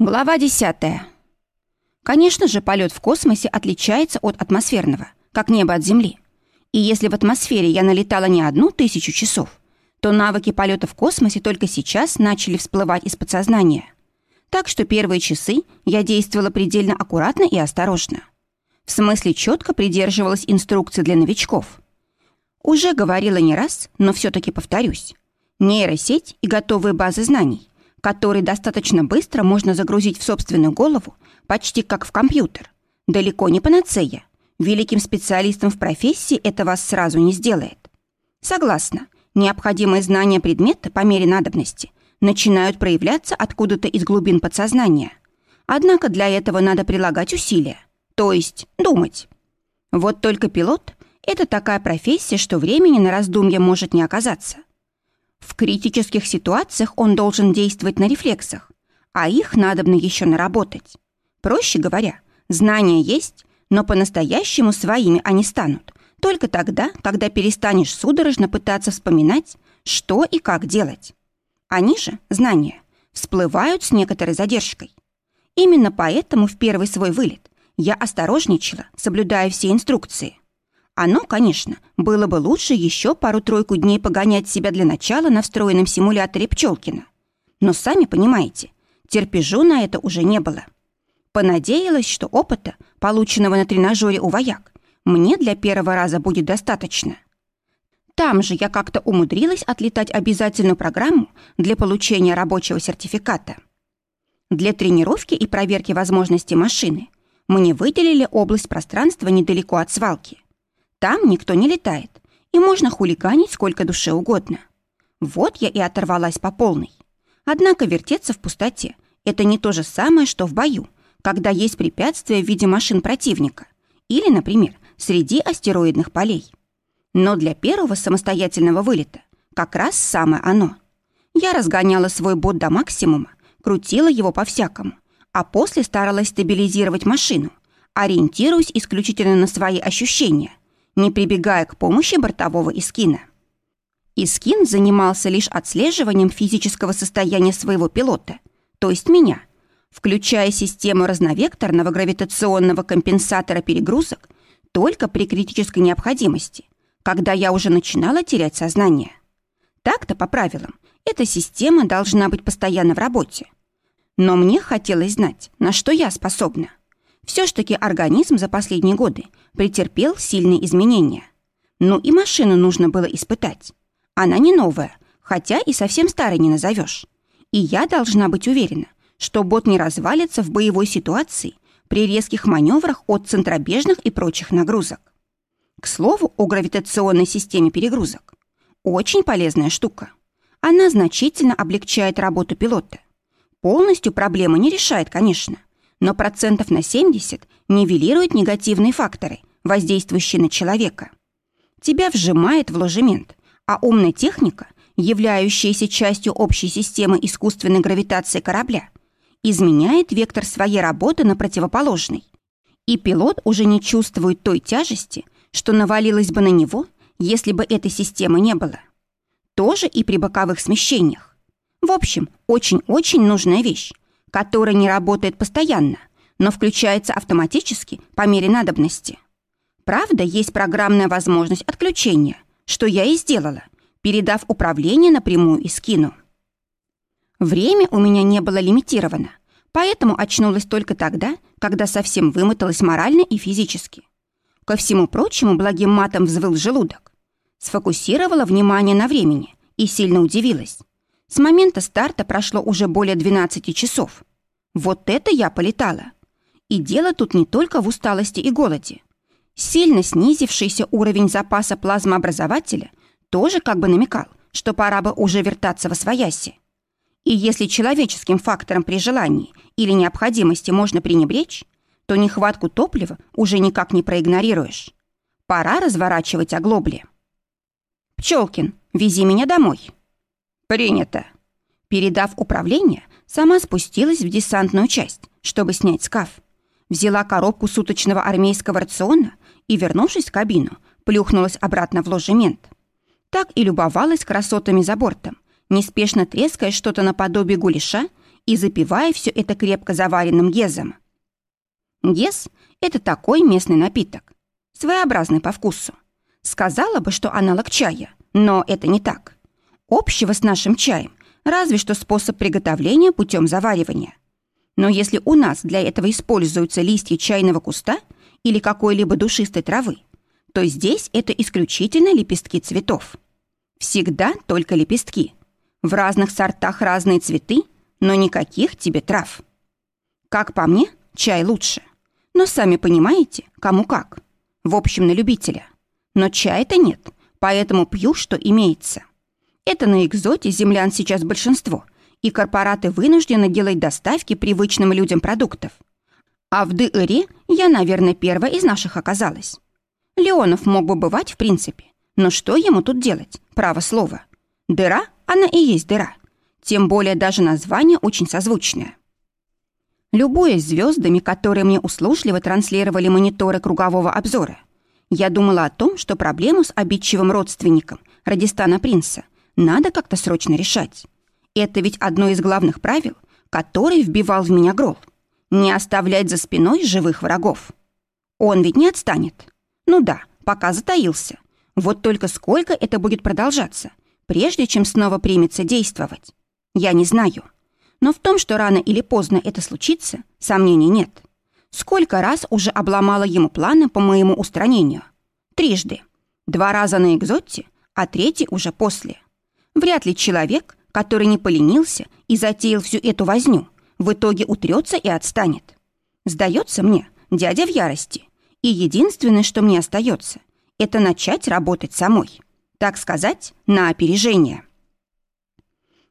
Глава 10. Конечно же, полет в космосе отличается от атмосферного, как небо от Земли. И если в атмосфере я налетала не одну тысячу часов, то навыки полета в космосе только сейчас начали всплывать из подсознания. Так что первые часы я действовала предельно аккуратно и осторожно. В смысле, четко придерживалась инструкций для новичков. Уже говорила не раз, но все-таки повторюсь. Нейросеть и готовые базы знаний который достаточно быстро можно загрузить в собственную голову, почти как в компьютер. Далеко не панацея. Великим специалистом в профессии это вас сразу не сделает. Согласна, необходимые знания предмета по мере надобности начинают проявляться откуда-то из глубин подсознания. Однако для этого надо прилагать усилия, то есть думать. Вот только пилот – это такая профессия, что времени на раздумье может не оказаться. В критических ситуациях он должен действовать на рефлексах, а их надобно еще наработать. Проще говоря, знания есть, но по-настоящему своими они станут только тогда, когда перестанешь судорожно пытаться вспоминать, что и как делать. Они же, знания, всплывают с некоторой задержкой. Именно поэтому в первый свой вылет я осторожничала, соблюдая все инструкции. Оно, конечно, было бы лучше еще пару-тройку дней погонять себя для начала на встроенном симуляторе Пчелкина. Но сами понимаете, терпежу на это уже не было. Понадеялась, что опыта, полученного на тренажере у вояк, мне для первого раза будет достаточно. Там же я как-то умудрилась отлетать обязательную программу для получения рабочего сертификата. Для тренировки и проверки возможностей машины мне выделили область пространства недалеко от свалки – там никто не летает, и можно хулиганить сколько душе угодно. Вот я и оторвалась по полной. Однако вертеться в пустоте – это не то же самое, что в бою, когда есть препятствия в виде машин противника или, например, среди астероидных полей. Но для первого самостоятельного вылета как раз самое оно. Я разгоняла свой бот до максимума, крутила его по-всякому, а после старалась стабилизировать машину, ориентируясь исключительно на свои ощущения – не прибегая к помощи бортового Искина. Искин занимался лишь отслеживанием физического состояния своего пилота, то есть меня, включая систему разновекторного гравитационного компенсатора перегрузок только при критической необходимости, когда я уже начинала терять сознание. Так-то, по правилам, эта система должна быть постоянно в работе. Но мне хотелось знать, на что я способна. Все ж таки организм за последние годы претерпел сильные изменения. Ну и машину нужно было испытать. Она не новая, хотя и совсем старой не назовешь. И я должна быть уверена, что бот не развалится в боевой ситуации при резких маневрах от центробежных и прочих нагрузок. К слову о гравитационной системе перегрузок. Очень полезная штука. Она значительно облегчает работу пилота. Полностью проблемы не решает, конечно, но процентов на 70 нивелирует негативные факторы, воздействующие на человека. Тебя вжимает в ложемент, а умная техника, являющаяся частью общей системы искусственной гравитации корабля, изменяет вектор своей работы на противоположный. И пилот уже не чувствует той тяжести, что навалилась бы на него, если бы этой системы не было. Тоже и при боковых смещениях. В общем, очень-очень нужная вещь, которая не работает постоянно, но включается автоматически по мере надобности. Правда, есть программная возможность отключения, что я и сделала, передав управление напрямую из скину. Время у меня не было лимитировано, поэтому очнулась только тогда, когда совсем вымоталась морально и физически. Ко всему прочему, благим матом взвыл желудок. Сфокусировала внимание на времени и сильно удивилась. С момента старта прошло уже более 12 часов. Вот это я полетала. И дело тут не только в усталости и голоде. Сильно снизившийся уровень запаса плазмообразователя тоже как бы намекал, что пора бы уже вертаться во свояси. И если человеческим фактором при желании или необходимости можно пренебречь, то нехватку топлива уже никак не проигнорируешь. Пора разворачивать оглобли. «Пчелкин, вези меня домой». «Принято». Передав управление, сама спустилась в десантную часть, чтобы снять скаф. Взяла коробку суточного армейского рациона и, вернувшись в кабину, плюхнулась обратно в ложемент. Так и любовалась красотами за бортом, неспешно треская что-то наподобие гуляша и запивая все это крепко заваренным гезом. Гез — это такой местный напиток, своеобразный по вкусу. Сказала бы, что аналог чая, но это не так. Общего с нашим чаем разве что способ приготовления путем заваривания. Но если у нас для этого используются листья чайного куста или какой-либо душистой травы, то здесь это исключительно лепестки цветов. Всегда только лепестки. В разных сортах разные цветы, но никаких тебе трав. Как по мне, чай лучше. Но сами понимаете, кому как. В общем, на любителя. Но чая-то нет, поэтому пью, что имеется. Это на экзоте землян сейчас большинство, и корпораты вынуждены делать доставки привычным людям продуктов. А в ДРе я, наверное, первая из наших оказалась. Леонов мог бы бывать в принципе, но что ему тут делать, право слово. Дыра, она и есть дыра. Тем более даже название очень созвучное. Любуясь звездами, которые мне услужливо транслировали мониторы кругового обзора, я думала о том, что проблему с обидчивым родственником Радистана Принца – надо как-то срочно решать. Это ведь одно из главных правил, которое вбивал в меня Грол. Не оставлять за спиной живых врагов. Он ведь не отстанет. Ну да, пока затаился. Вот только сколько это будет продолжаться, прежде чем снова примется действовать? Я не знаю. Но в том, что рано или поздно это случится, сомнений нет. Сколько раз уже обломала ему планы по моему устранению? Трижды. Два раза на экзоте, а третий уже после. Вряд ли человек, который не поленился и затеял всю эту возню, в итоге утрется и отстанет. Сдается мне, дядя в ярости. И единственное, что мне остается, это начать работать самой. Так сказать, на опережение.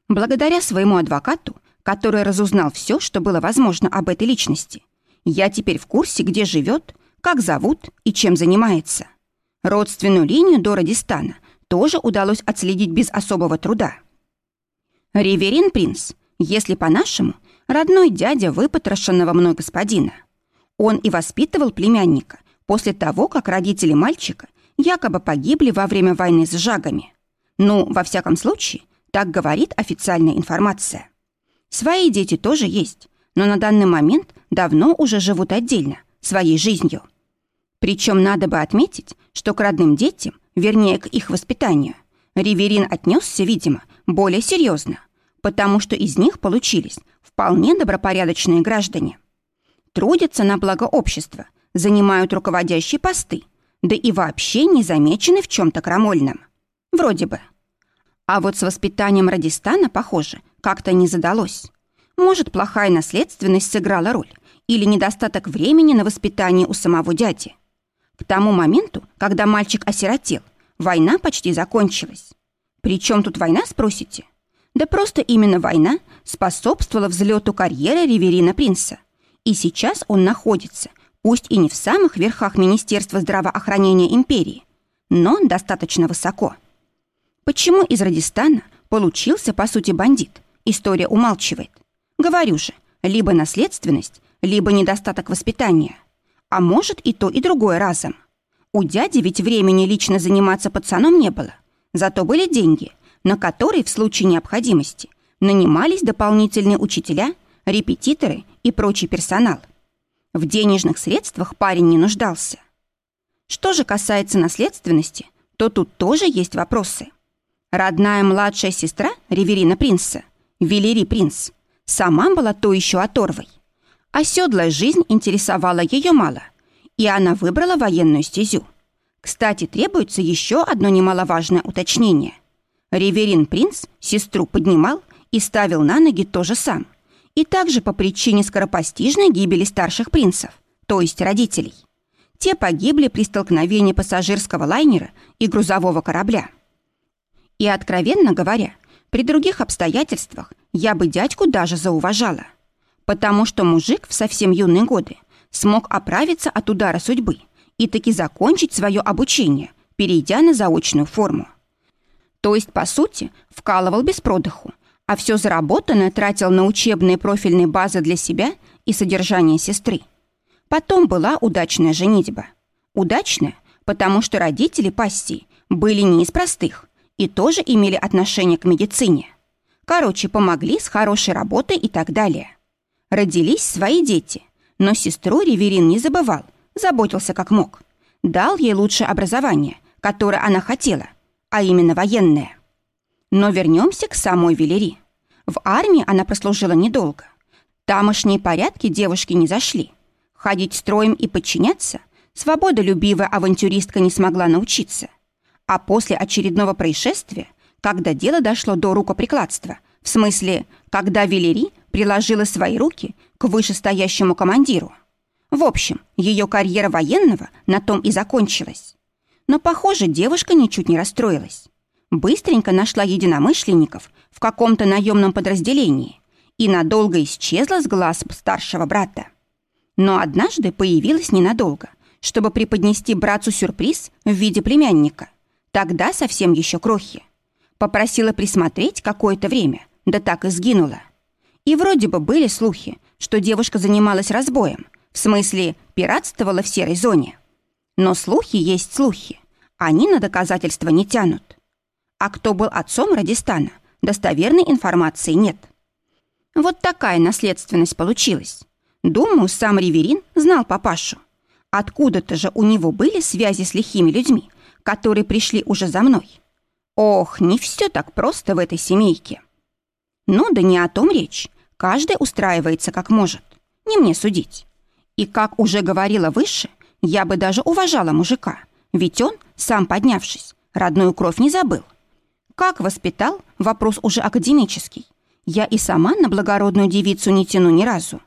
Благодаря своему адвокату, который разузнал все, что было возможно об этой личности, я теперь в курсе, где живет, как зовут и чем занимается. Родственную линию до Радистана тоже удалось отследить без особого труда. Риверин принц, если по-нашему, родной дядя выпотрошенного мной господина. Он и воспитывал племянника после того, как родители мальчика якобы погибли во время войны с жагами. Ну, во всяком случае, так говорит официальная информация. Свои дети тоже есть, но на данный момент давно уже живут отдельно, своей жизнью. Причем надо бы отметить, что к родным детям – вернее, к их воспитанию, Риверин отнесся, видимо, более серьезно, потому что из них получились вполне добропорядочные граждане. Трудятся на благо общества, занимают руководящие посты, да и вообще не замечены в чем-то крамольном. Вроде бы. А вот с воспитанием Радистана, похоже, как-то не задалось. Может, плохая наследственность сыграла роль или недостаток времени на воспитание у самого дяди. К тому моменту, когда мальчик осиротел, война почти закончилась. Причем тут война, спросите? Да просто именно война способствовала взлету карьеры Риверина Принца. И сейчас он находится, пусть и не в самых верхах Министерства здравоохранения империи, но достаточно высоко. Почему из Радистана получился, по сути, бандит? История умалчивает. Говорю же, либо наследственность, либо недостаток воспитания – а может и то, и другое разом. У дяди ведь времени лично заниматься пацаном не было. Зато были деньги, на которые в случае необходимости нанимались дополнительные учителя, репетиторы и прочий персонал. В денежных средствах парень не нуждался. Что же касается наследственности, то тут тоже есть вопросы. Родная младшая сестра Реверина Принца, Велери Принц, сама была то еще оторвой. Оседлая жизнь интересовала ее мало, и она выбрала военную стезю. Кстати, требуется еще одно немаловажное уточнение. Реверин принц сестру поднимал и ставил на ноги тоже сам. И также по причине скоропостижной гибели старших принцев, то есть родителей. Те погибли при столкновении пассажирского лайнера и грузового корабля. И, откровенно говоря, при других обстоятельствах я бы дядьку даже зауважала – потому что мужик в совсем юные годы смог оправиться от удара судьбы и таки закончить свое обучение, перейдя на заочную форму. То есть, по сути, вкалывал без продыху, а все заработанное тратил на учебные профильные базы для себя и содержание сестры. Потом была удачная женитьба. Удачная, потому что родители пассии были не из простых и тоже имели отношение к медицине. Короче, помогли с хорошей работой и так далее. Родились свои дети, но сестру Реверин не забывал, заботился как мог. Дал ей лучшее образование, которое она хотела, а именно военное. Но вернемся к самой Велери. В армии она прослужила недолго. Тамошние порядки девушки не зашли. Ходить строем и подчиняться свободолюбивая авантюристка не смогла научиться. А после очередного происшествия, когда дело дошло до рукоприкладства, в смысле, когда Велери приложила свои руки к вышестоящему командиру. В общем, ее карьера военного на том и закончилась. Но, похоже, девушка ничуть не расстроилась. Быстренько нашла единомышленников в каком-то наемном подразделении и надолго исчезла с глаз старшего брата. Но однажды появилась ненадолго, чтобы преподнести братцу сюрприз в виде племянника. Тогда совсем еще крохи. Попросила присмотреть какое-то время, да так и сгинула. И вроде бы были слухи, что девушка занималась разбоем, в смысле пиратствовала в серой зоне. Но слухи есть слухи, они на доказательства не тянут. А кто был отцом Радистана, достоверной информации нет. Вот такая наследственность получилась. Думаю, сам Риверин знал папашу. Откуда-то же у него были связи с лихими людьми, которые пришли уже за мной. Ох, не все так просто в этой семейке. Ну да не о том речь. Каждый устраивается как может. Не мне судить. И как уже говорила выше, я бы даже уважала мужика, ведь он, сам поднявшись, родную кровь не забыл. Как воспитал, вопрос уже академический. Я и сама на благородную девицу не тяну ни разу.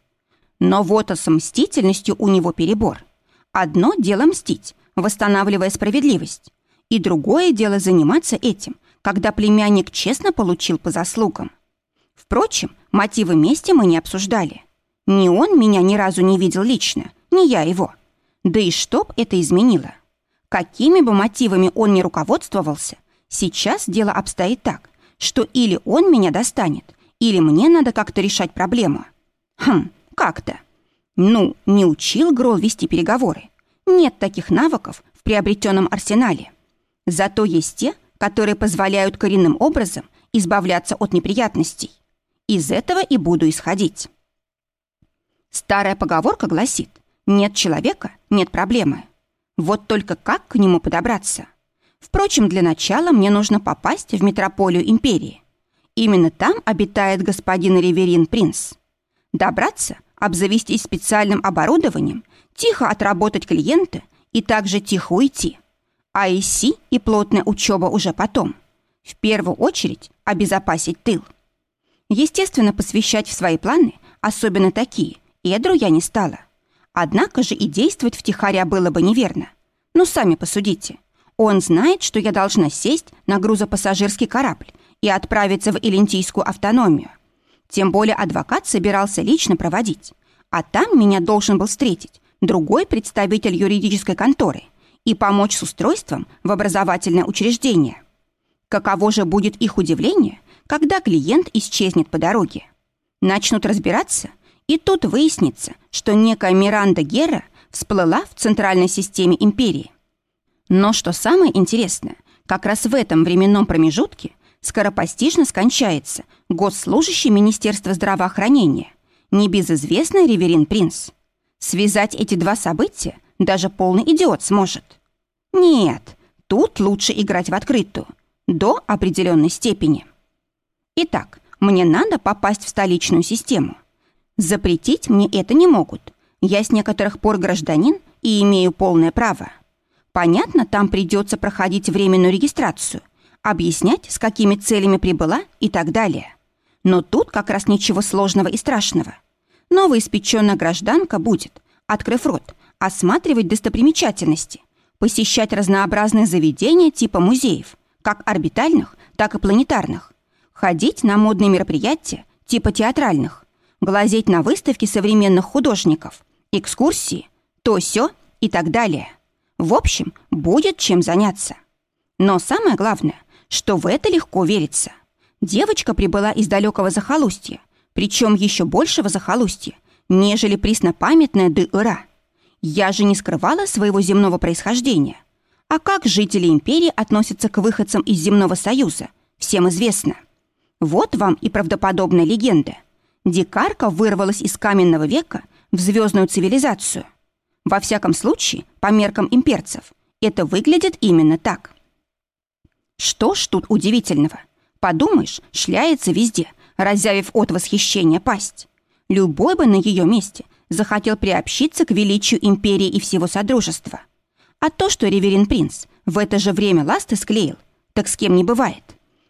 Но вот с мстительностью у него перебор. Одно дело мстить, восстанавливая справедливость, и другое дело заниматься этим, когда племянник честно получил по заслугам. Впрочем, мотивы мести мы не обсуждали. Ни он меня ни разу не видел лично, ни я его. Да и что б это изменило? Какими бы мотивами он ни руководствовался, сейчас дело обстоит так, что или он меня достанет, или мне надо как-то решать проблему. Хм, как-то. Ну, не учил Грол вести переговоры. Нет таких навыков в приобретенном арсенале. Зато есть те, которые позволяют коренным образом избавляться от неприятностей. Из этого и буду исходить. Старая поговорка гласит «нет человека, нет проблемы». Вот только как к нему подобраться? Впрочем, для начала мне нужно попасть в метрополию империи. Именно там обитает господин Реверин Принц. Добраться – обзавестись специальным оборудованием, тихо отработать клиента и также тихо уйти. А ИСИ и плотная учеба уже потом. В первую очередь обезопасить тыл. Естественно, посвящать в свои планы, особенно такие, Эдру я не стала. Однако же и действовать втихаря было бы неверно. Ну, сами посудите. Он знает, что я должна сесть на грузопассажирский корабль и отправиться в Элентийскую автономию. Тем более адвокат собирался лично проводить. А там меня должен был встретить другой представитель юридической конторы и помочь с устройством в образовательное учреждение. Каково же будет их удивление, когда клиент исчезнет по дороге? Начнут разбираться, и тут выяснится, что некая Миранда Гера всплыла в центральной системе империи. Но что самое интересное, как раз в этом временном промежутке скоропостижно скончается госслужащий Министерства здравоохранения, небезызвестный Реверин Принц. Связать эти два события даже полный идиот сможет. Нет, тут лучше играть в открытую, до определенной степени. Итак, мне надо попасть в столичную систему. Запретить мне это не могут. Я с некоторых пор гражданин и имею полное право. Понятно, там придется проходить временную регистрацию, объяснять, с какими целями прибыла и так далее. Но тут как раз ничего сложного и страшного. Новоиспеченная гражданка будет, открыв рот, осматривать достопримечательности, посещать разнообразные заведения типа музеев, как орбитальных, так и планетарных, ходить на модные мероприятия типа театральных, глазеть на выставки современных художников, экскурсии, то сё и так далее. В общем, будет чем заняться. Но самое главное, что в это легко верится. Девочка прибыла из далекого захолустья, причем еще большего захолустья, нежели преснопамятная дыра. Я же не скрывала своего земного происхождения. А как жители империи относятся к выходцам из земного союза, всем известно. Вот вам и правдоподобная легенда. Дикарка вырвалась из каменного века в звездную цивилизацию. Во всяком случае, по меркам имперцев, это выглядит именно так. Что ж тут удивительного? Подумаешь, шляется везде, разявив от восхищения пасть. Любой бы на ее месте захотел приобщиться к величию империи и всего Содружества. А то, что Реверин Принц в это же время ласты склеил, так с кем не бывает.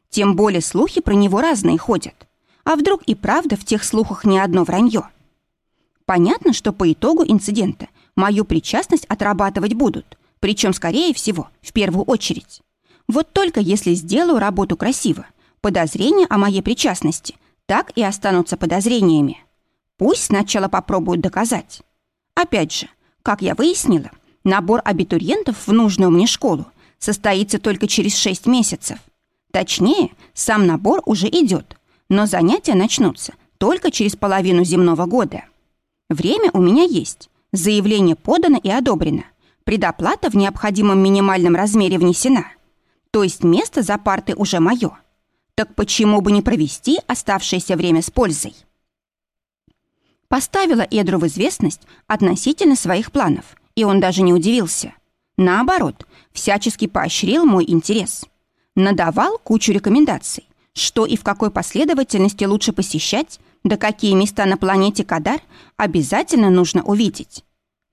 Тем более слухи про него разные ходят. А вдруг и правда в тех слухах не одно вранье? Понятно, что по итогу инцидента мою причастность отрабатывать будут, причем, скорее всего, в первую очередь. Вот только если сделаю работу красиво, подозрения о моей причастности так и останутся подозрениями. Пусть сначала попробуют доказать. Опять же, как я выяснила, набор абитуриентов в нужную мне школу состоится только через 6 месяцев. Точнее, сам набор уже идет, но занятия начнутся только через половину земного года. Время у меня есть. Заявление подано и одобрено. Предоплата в необходимом минимальном размере внесена. То есть место за партой уже мое. Так почему бы не провести оставшееся время с пользой? Поставила Эдру в известность относительно своих планов, и он даже не удивился. Наоборот, всячески поощрил мой интерес. Надавал кучу рекомендаций, что и в какой последовательности лучше посещать, да какие места на планете Кадар обязательно нужно увидеть.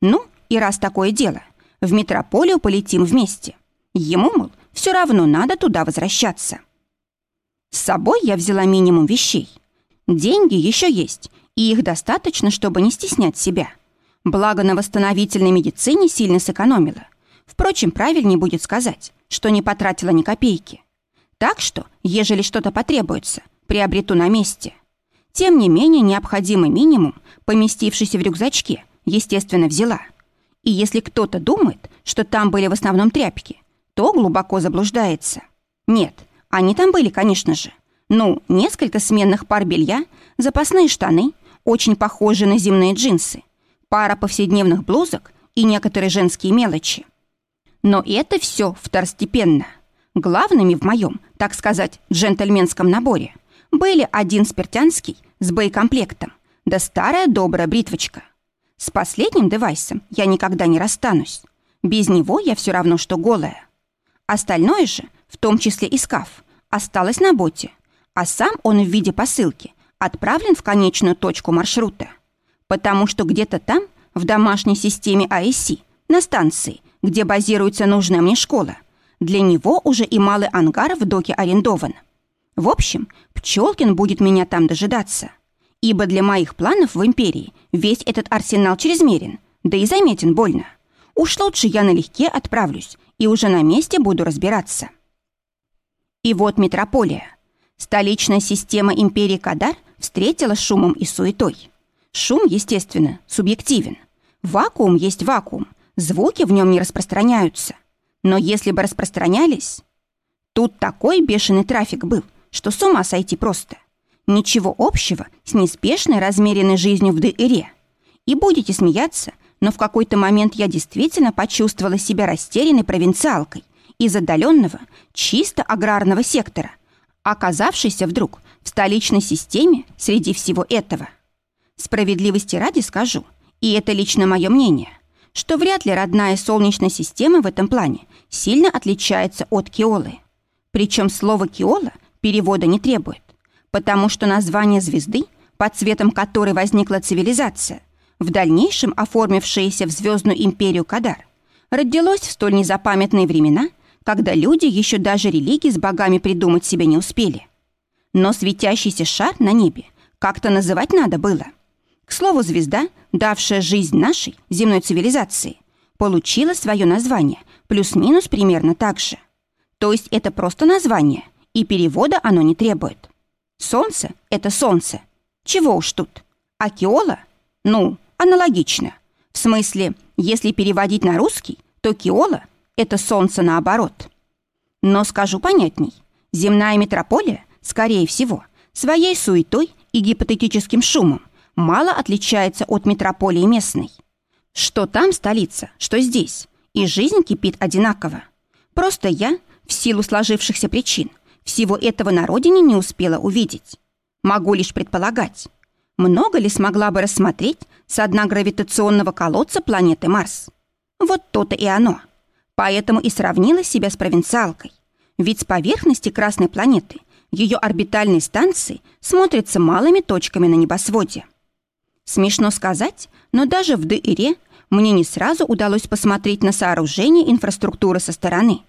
Ну, и раз такое дело, в метрополию полетим вместе. Ему, мол, все равно надо туда возвращаться. С собой я взяла минимум вещей. Деньги еще есть, и их достаточно, чтобы не стеснять себя. Благо на восстановительной медицине сильно сэкономила. Впрочем, правильнее будет сказать, что не потратила ни копейки. Так что, ежели что-то потребуется, приобрету на месте. Тем не менее, необходимый минимум, поместившийся в рюкзачке, естественно, взяла. И если кто-то думает, что там были в основном тряпки, то глубоко заблуждается. Нет, они там были, конечно же. Ну, несколько сменных пар белья, запасные штаны, очень похожи на земные джинсы, пара повседневных блузок и некоторые женские мелочи. Но это все второстепенно. Главными в моем, так сказать, джентльменском наборе были один спиртянский с боекомплектом, да старая добрая бритвочка. С последним девайсом я никогда не расстанусь. Без него я все равно, что голая. Остальное же, в том числе и скаф, осталось на боте, а сам он в виде посылки отправлен в конечную точку маршрута. Потому что где-то там, в домашней системе АЭСи, на станции, где базируется нужная мне школа, для него уже и малый ангар в доке арендован. В общем, Пчелкин будет меня там дожидаться. Ибо для моих планов в империи весь этот арсенал чрезмерен, да и заметен больно. Уж лучше я налегке отправлюсь и уже на месте буду разбираться. И вот метрополия. Столичная система империи Кадар встретила шумом и суетой. Шум, естественно, субъективен. Вакуум есть вакуум, звуки в нем не распространяются. Но если бы распространялись... Тут такой бешеный трафик был, что с ума сойти просто. Ничего общего с неспешной размеренной жизнью в дыре. И будете смеяться, но в какой-то момент я действительно почувствовала себя растерянной провинциалкой из отдаленного, чисто аграрного сектора, оказавшейся вдруг в столичной системе среди всего этого. Справедливости ради скажу, и это лично мое мнение, что вряд ли родная Солнечная система в этом плане сильно отличается от Киолы. Причем слово «Киола» перевода не требует, потому что название звезды, под цветом которой возникла цивилизация, в дальнейшем оформившееся в звездную империю Кадар, родилось в столь незапамятные времена, когда люди еще даже религии с богами придумать себе не успели. Но светящийся шар на небе как-то называть надо было. К слову, звезда, давшая жизнь нашей земной цивилизации, получила свое название плюс-минус примерно так же. То есть это просто название, и перевода оно не требует. Солнце — это солнце. Чего уж тут. А Киола? Ну, аналогично. В смысле, если переводить на русский, то Киола — это солнце наоборот. Но скажу понятней. Земная метрополия, скорее всего, своей суетой и гипотетическим шумом мало отличается от метрополии местной. Что там столица, что здесь. И жизнь кипит одинаково. Просто я, в силу сложившихся причин, Всего этого на родине не успела увидеть. Могу лишь предполагать, много ли смогла бы рассмотреть с дна гравитационного колодца планеты Марс. Вот то-то и оно. Поэтому и сравнила себя с провинциалкой. Ведь с поверхности Красной планеты ее орбитальные станции смотрятся малыми точками на небосводе. Смешно сказать, но даже в дыре мне не сразу удалось посмотреть на сооружение инфраструктуры со стороны.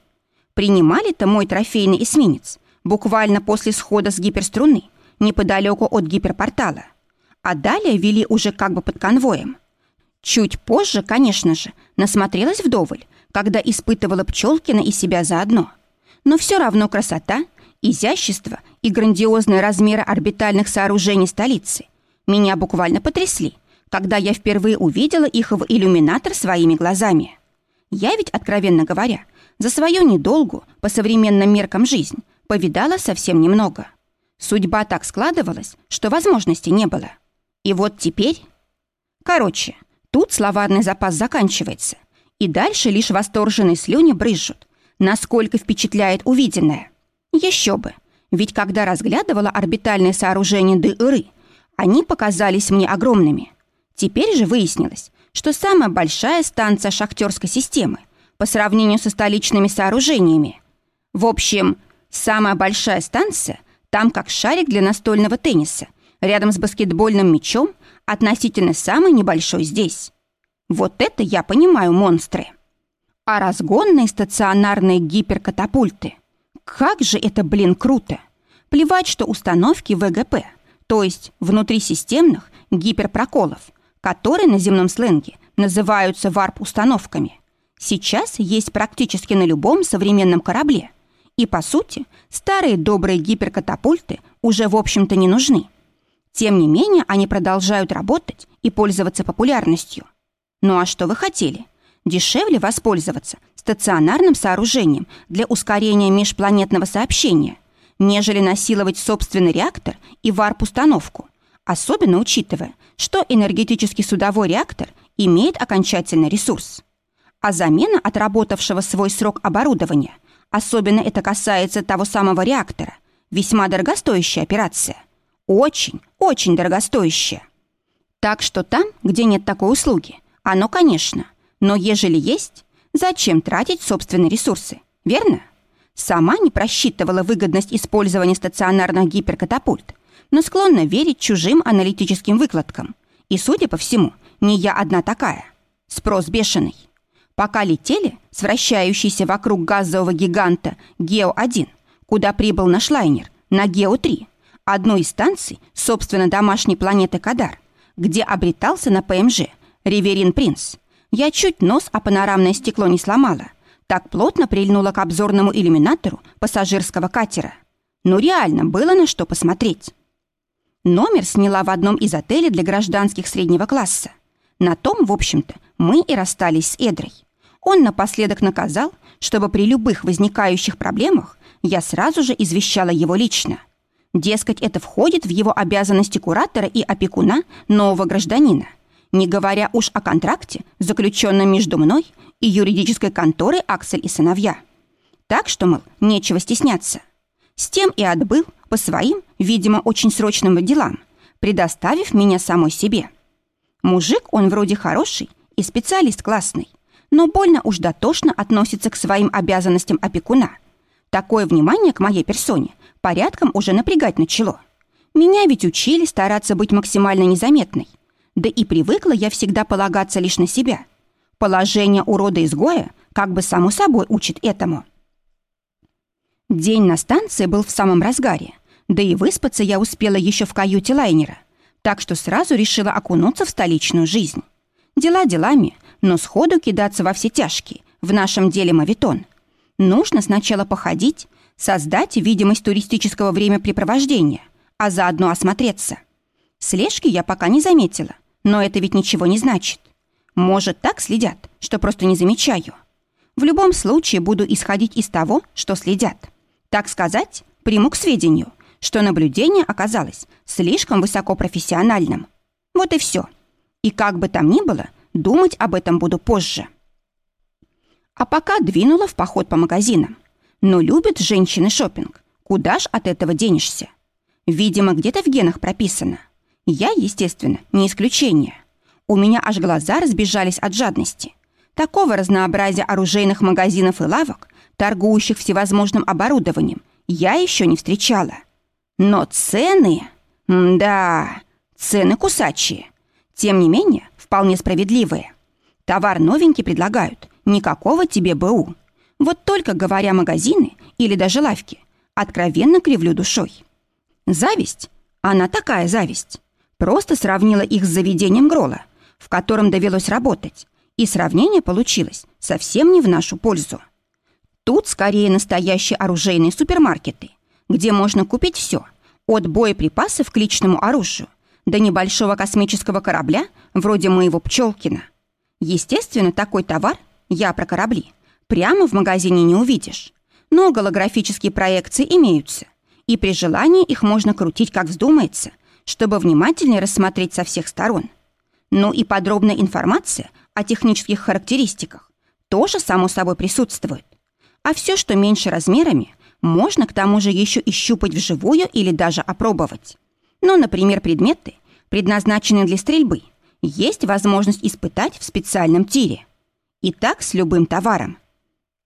Принимали-то мой трофейный эсминец буквально после схода с гиперструны, неподалеку от гиперпортала. А далее вели уже как бы под конвоем. Чуть позже, конечно же, насмотрелась вдоволь, когда испытывала Пчелкина и себя заодно. Но все равно красота, изящество и грандиозные размеры орбитальных сооружений столицы меня буквально потрясли, когда я впервые увидела их в иллюминатор своими глазами. Я ведь, откровенно говоря, за свою недолгую, по современным меркам жизнь, повидала совсем немного. Судьба так складывалась, что возможности не было. И вот теперь... Короче, тут словарный запас заканчивается, и дальше лишь восторженные слюни брызжут, насколько впечатляет увиденное. Еще бы, ведь когда разглядывала орбитальные сооружения дыры, они показались мне огромными. Теперь же выяснилось, что самая большая станция шахтерской системы по сравнению со столичными сооружениями. В общем, самая большая станция там как шарик для настольного тенниса, рядом с баскетбольным мячом, относительно самый небольшой здесь. Вот это я понимаю, монстры. А разгонные стационарные гиперкатапульты. Как же это, блин, круто. Плевать, что установки ВГП, то есть внутрисистемных гиперпроколов, которые на земном сленге называются варп-установками, сейчас есть практически на любом современном корабле. И, по сути, старые добрые гиперкатапульты уже, в общем-то, не нужны. Тем не менее, они продолжают работать и пользоваться популярностью. Ну а что вы хотели? Дешевле воспользоваться стационарным сооружением для ускорения межпланетного сообщения, нежели насиловать собственный реактор и варп-установку, особенно учитывая, что энергетический судовой реактор имеет окончательный ресурс. А замена отработавшего свой срок оборудования, особенно это касается того самого реактора, весьма дорогостоящая операция. Очень, очень дорогостоящая. Так что там, где нет такой услуги, оно, конечно, но ежели есть, зачем тратить собственные ресурсы, верно? Сама не просчитывала выгодность использования стационарных гиперкатапульт, но склонна верить чужим аналитическим выкладкам. И, судя по всему, не я одна такая. Спрос бешеный. Пока летели с вращающейся вокруг газового гиганта Гео-1, куда прибыл наш лайнер, на Гео-3, одной из станций, собственно, домашней планеты Кадар, где обретался на ПМЖ Риверин Принц, я чуть нос о панорамное стекло не сломала. Так плотно прильнула к обзорному иллюминатору пассажирского катера. Ну реально было на что посмотреть. Номер сняла в одном из отелей для гражданских среднего класса. На том, в общем-то, мы и расстались с Эдрой. Он напоследок наказал, чтобы при любых возникающих проблемах я сразу же извещала его лично. Дескать, это входит в его обязанности куратора и опекуна нового гражданина, не говоря уж о контракте, заключенном между мной и юридической конторой «Аксель и сыновья». Так что, мол, нечего стесняться. С тем и отбыл по своим, видимо, очень срочным делам, предоставив меня самой себе. Мужик он вроде хороший и специалист классный, но больно уж дотошно относится к своим обязанностям опекуна. Такое внимание к моей персоне порядком уже напрягать начало. Меня ведь учили стараться быть максимально незаметной. Да и привыкла я всегда полагаться лишь на себя. Положение урода-изгоя как бы само собой учит этому. День на станции был в самом разгаре, да и выспаться я успела еще в каюте лайнера, так что сразу решила окунуться в столичную жизнь. Дела делами, но сходу кидаться во все тяжкие, в нашем деле мавитон. Нужно сначала походить, создать видимость туристического времяпрепровождения, а заодно осмотреться. Слежки я пока не заметила, но это ведь ничего не значит. Может, так следят, что просто не замечаю. В любом случае буду исходить из того, что следят. Так сказать, приму к сведению, что наблюдение оказалось слишком высокопрофессиональным. Вот и все. И как бы там ни было, думать об этом буду позже. А пока двинула в поход по магазинам. Но любят женщины шопинг. Куда ж от этого денешься? Видимо, где-то в генах прописано. Я, естественно, не исключение. У меня аж глаза разбежались от жадности. Такого разнообразия оружейных магазинов и лавок, торгующих всевозможным оборудованием, я еще не встречала. Но цены... Да, цены кусачие. Тем не менее, вполне справедливые. Товар новенький предлагают, никакого тебе БУ. Вот только говоря магазины или даже лавки, откровенно кривлю душой. Зависть? Она такая зависть. Просто сравнила их с заведением Грола, в котором довелось работать, и сравнение получилось совсем не в нашу пользу. Тут скорее настоящие оружейные супермаркеты, где можно купить все, от боеприпасов к личному оружию до небольшого космического корабля вроде моего Пчелкина. Естественно, такой товар, я про корабли, прямо в магазине не увидишь. Но голографические проекции имеются, и при желании их можно крутить как вздумается, чтобы внимательнее рассмотреть со всех сторон. Ну и подробная информация о технических характеристиках тоже, само собой, присутствует. А все, что меньше размерами, можно к тому же еще и щупать вживую или даже опробовать. Ну, например, предметы, предназначенные для стрельбы, есть возможность испытать в специальном тире. И так с любым товаром.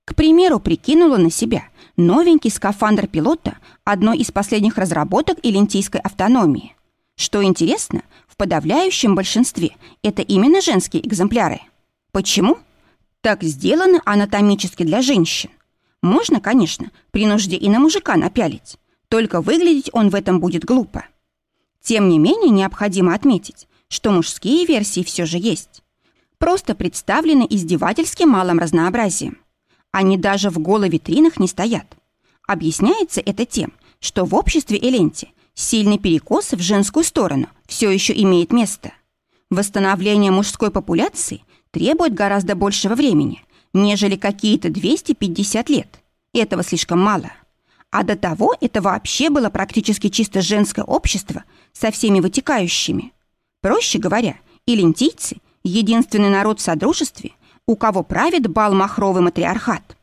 К примеру, прикинула на себя новенький скафандр пилота одной из последних разработок Илентийской автономии. Что интересно, в подавляющем большинстве это именно женские экземпляры. Почему? Так сделано анатомически для женщин. Можно, конечно, при нужде и на мужика напялить, только выглядеть он в этом будет глупо. Тем не менее, необходимо отметить, что мужские версии все же есть. Просто представлены издевательски малым разнообразием. Они даже в голо-витринах не стоят. Объясняется это тем, что в обществе Эленти сильный перекос в женскую сторону все еще имеет место. Восстановление мужской популяции требует гораздо большего времени, нежели какие-то 250 лет. Этого слишком мало. А до того это вообще было практически чисто женское общество со всеми вытекающими. Проще говоря, илентийцы – единственный народ в Содружестве, у кого правит бал-махровый матриархат.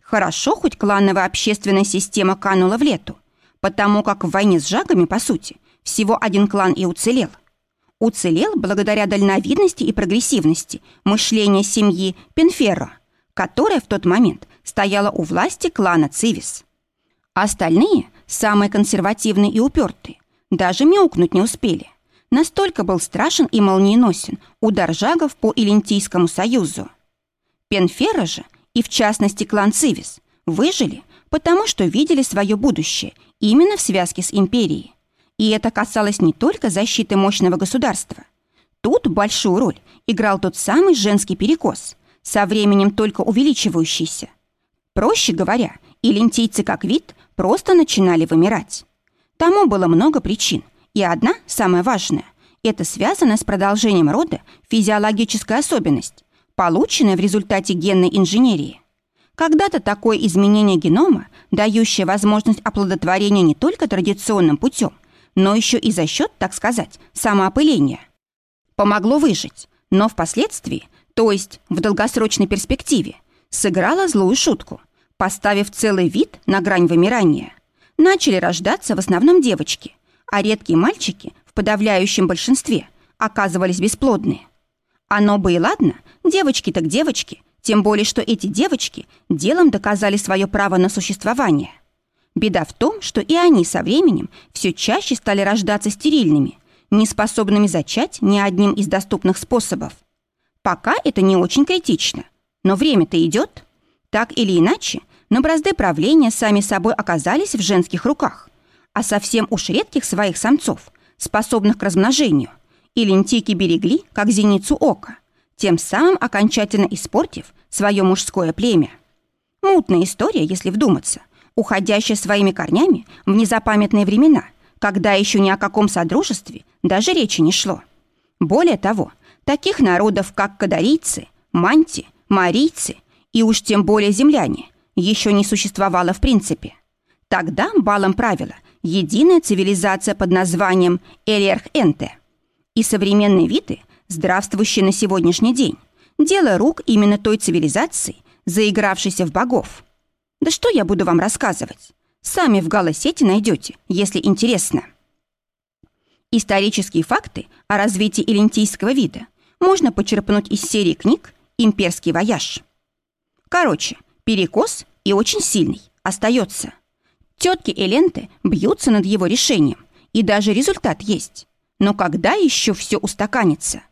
Хорошо, хоть клановая общественная система канула в лету, потому как в войне с жагами, по сути, всего один клан и уцелел. Уцелел благодаря дальновидности и прогрессивности мышления семьи Пенферро, которая в тот момент стояла у власти клана Цивис. Остальные, самые консервативные и упертые, даже мяукнуть не успели. Настолько был страшен и молниеносен удар жагов по Илентийскому союзу. Пенферро же, и в частности клан Цивис, выжили, потому что видели свое будущее именно в связке с империей. И это касалось не только защиты мощного государства. Тут большую роль играл тот самый женский перекос, со временем только увеличивающийся. Проще говоря, и лентийцы как вид просто начинали вымирать. Тому было много причин, и одна, самая важная, это связано с продолжением рода физиологическая особенность, полученная в результате генной инженерии. Когда-то такое изменение генома, дающее возможность оплодотворения не только традиционным путем, но еще и за счет, так сказать, самоопыления, помогло выжить, но впоследствии, то есть в долгосрочной перспективе, сыграло злую шутку, поставив целый вид на грань вымирания. Начали рождаться в основном девочки, а редкие мальчики в подавляющем большинстве оказывались бесплодные. Оно бы и ладно, девочки так девочки, тем более, что эти девочки делом доказали свое право на существование. Беда в том, что и они со временем все чаще стали рождаться стерильными, не способными зачать ни одним из доступных способов. Пока это не очень критично, но время-то идет. Так или иначе, но бразды правления сами собой оказались в женских руках, а совсем уж редких своих самцов, способных к размножению, и лентики берегли, как зеницу ока тем самым окончательно испортив свое мужское племя. Мутная история, если вдуматься, уходящая своими корнями в незапамятные времена, когда еще ни о каком содружестве даже речи не шло. Более того, таких народов, как кадарийцы, манти, марийцы и уж тем более земляне, еще не существовало в принципе. Тогда балом правила единая цивилизация под названием Элерх-Энте. И современные виды – здравствующий на сегодняшний день, дело рук именно той цивилизации, заигравшейся в богов. Да что я буду вам рассказывать? Сами в галосети найдете, если интересно. Исторические факты о развитии элентийского вида можно почерпнуть из серии книг «Имперский вояж». Короче, перекос и очень сильный остается. Тетки Эленты бьются над его решением, и даже результат есть. Но когда еще все устаканится?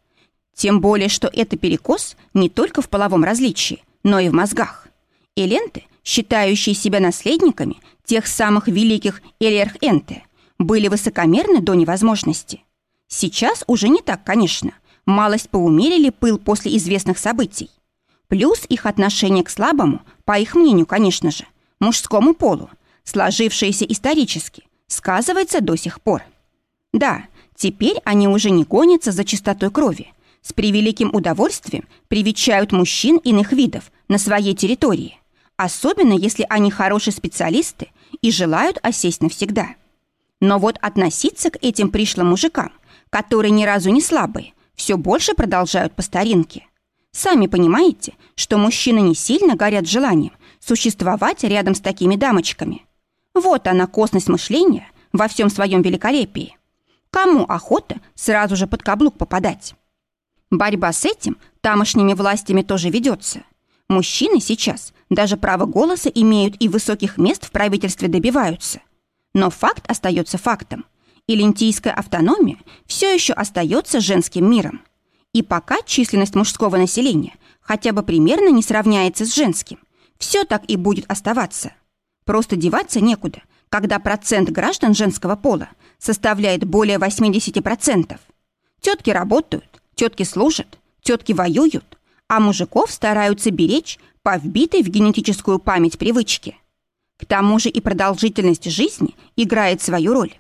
Тем более, что это перекос не только в половом различии, но и в мозгах. Эленты, считающие себя наследниками тех самых великих Элерх-Энте, были высокомерны до невозможности. Сейчас уже не так, конечно. Малость поумерили пыл после известных событий. Плюс их отношение к слабому, по их мнению, конечно же, мужскому полу, сложившееся исторически, сказывается до сих пор. Да, теперь они уже не гонятся за чистотой крови, с превеликим удовольствием привечают мужчин иных видов на своей территории, особенно если они хорошие специалисты и желают осесть навсегда. Но вот относиться к этим пришлым мужикам, которые ни разу не слабые, все больше продолжают по старинке. Сами понимаете, что мужчины не сильно горят желанием существовать рядом с такими дамочками. Вот она, косность мышления во всем своем великолепии. Кому охота сразу же под каблук попадать? Борьба с этим тамошними властями тоже ведется. Мужчины сейчас даже право голоса имеют и высоких мест в правительстве добиваются – но факт остается фактом. И лентийская автономия все еще остается женским миром. И пока численность мужского населения хотя бы примерно не сравняется с женским, все так и будет оставаться. Просто деваться некуда, когда процент граждан женского пола составляет более 80%. Тетки работают, тетки служат, тетки воюют, а мужиков стараются беречь по вбитой в генетическую память привычке. К тому же и продолжительность жизни играет свою роль.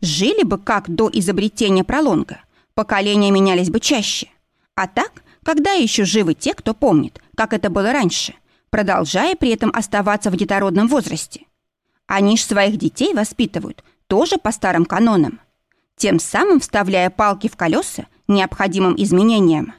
Жили бы как до изобретения пролонга, поколения менялись бы чаще. А так, когда еще живы те, кто помнит, как это было раньше, продолжая при этом оставаться в детородном возрасте? Они ж своих детей воспитывают тоже по старым канонам, тем самым вставляя палки в колеса необходимым изменениям.